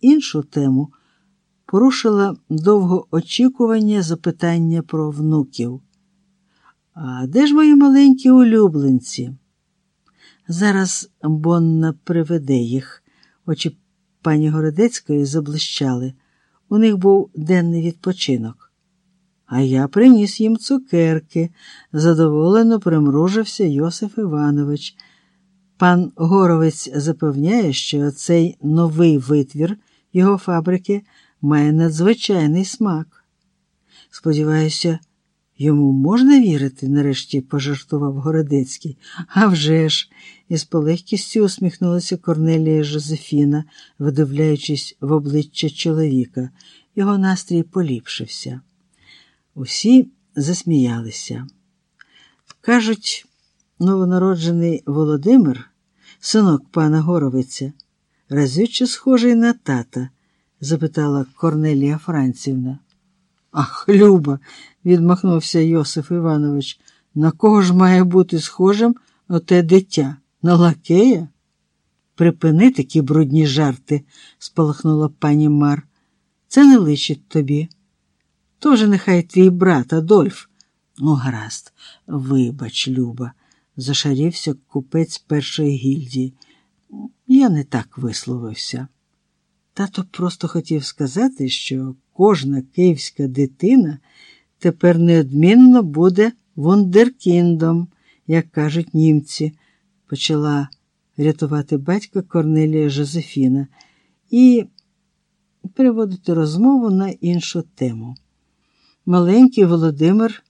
іншу тему порушила довгоочікування запитання про внуків. А де ж мої маленькі улюбленці? Зараз Бонна приведе їх. Очі пані Городецької заблищали. У них був денний відпочинок. А я приніс їм цукерки, задоволено примружився Йосиф Іванович. Пан Горовець запевняє, що цей новий витвір його фабрики має надзвичайний смак. Сподіваюся, йому можна вірити, нарешті пожартував Городецький. «А вже ж!» – із полегкістю усміхнулася Корнелія Жозефіна, видивляючись в обличчя чоловіка. Його настрій поліпшився. Усі засміялися. Кажуть, новонароджений Володимир, синок пана Горовиця, разюче схожий на тата? запитала Корнелія Францівна. Ах, Люба, відмахнувся Йосиф Іванович, на кого ж має бути схожим оте дитя? На лакея? Припини такі брудні жарти, спалахнула пані Мар. Це не личить тобі. Тоже нехай твій брат Адольф. Ну, гаразд, вибач, Люба, зашарівся купець першої гільдії. Я не так висловився. Тато просто хотів сказати, що кожна київська дитина тепер неодмінно буде вундеркіндом, як кажуть німці, почала рятувати батька Корнелія Жозефіна і переводити розмову на іншу тему. Маленький Володимир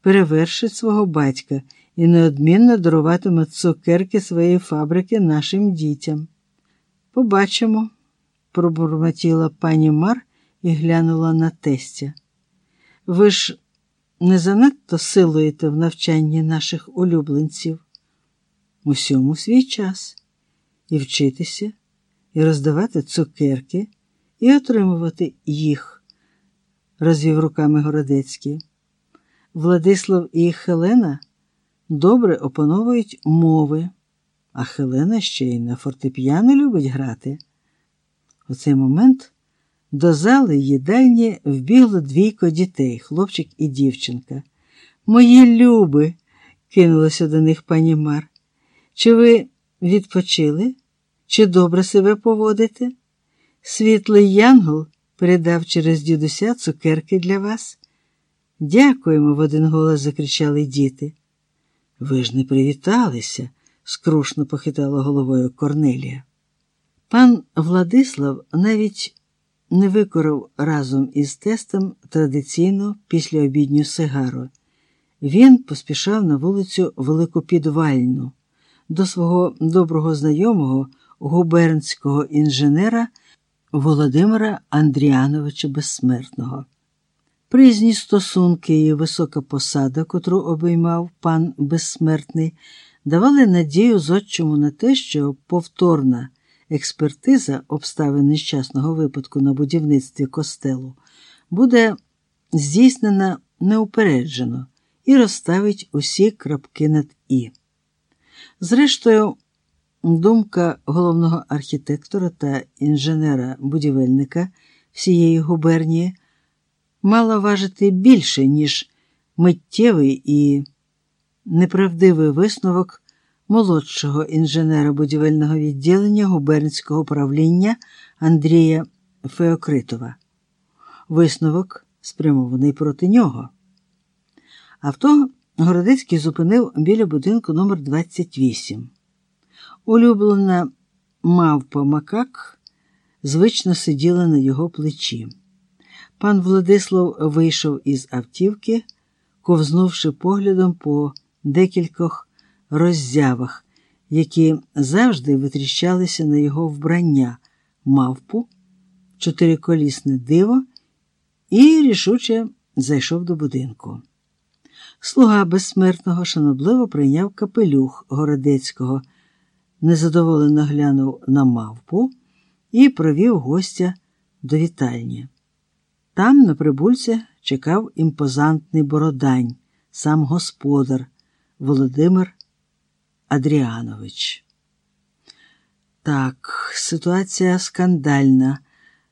перевершить свого батька і неодмінно даруватиме цукерки своєї фабрики нашим дітям. Побачимо, пробурмотіла пані Мар і глянула на тестя. Ви ж не занадто силуєте в навчанні наших улюбленців. Усьому свій час і вчитися, і роздавати цукерки, і отримувати їх, розвів руками Городецький. Владислав і Хелена добре опановують мови, а Хелена ще й на фортепіано любить грати. У цей момент до зали їдальні вбігло двійко дітей, хлопчик і дівчинка. Мої люби, кинулася до них пані Мар. Чи ви відпочили? Чи добре себе поводите? Світлий Янгол передав через дідуся цукерки для вас. Дякуємо, в один голос закричали діти. Ви ж не привіталися, скрушно похитала головою Корнелія. Пан Владислав навіть не викорив разом із тестом традиційну післяобідню сигару. Він поспішав на вулицю Велику Підвальну до свого доброго знайомого губернського інженера Володимира Андріановича Безсмертного. Призні стосунки і висока посада, котру обіймав пан Безсмертний, давали надію зодчому на те, що повторна експертиза обставин нещасного випадку на будівництві костелу буде здійснена неупереджено і розставить усі крапки над І. Зрештою, думка головного архітектора та інженера-будівельника всієї губернії мала важити більше, ніж миттєвий і неправдивий висновок молодшого інженера будівельного відділення губернського правління Андрія Феокритова. Висновок спрямований проти нього. Авто Городецький зупинив біля будинку номер 28 Улюблена мавпа Макак звично сиділа на його плечі. Пан Владислав вийшов із автівки, ковзнувши поглядом по декількох роззявах, які завжди витріщалися на його вбрання, мавпу, чотириколісне диво і рішуче зайшов до будинку. Слуга безсмертного шанобливо прийняв капелюх Городецького, незадоволено глянув на мавпу і провів гостя до вітальні. Там на прибульця чекав імпозантний бородань, сам господар Володимир Адріанович. Так, ситуація скандальна,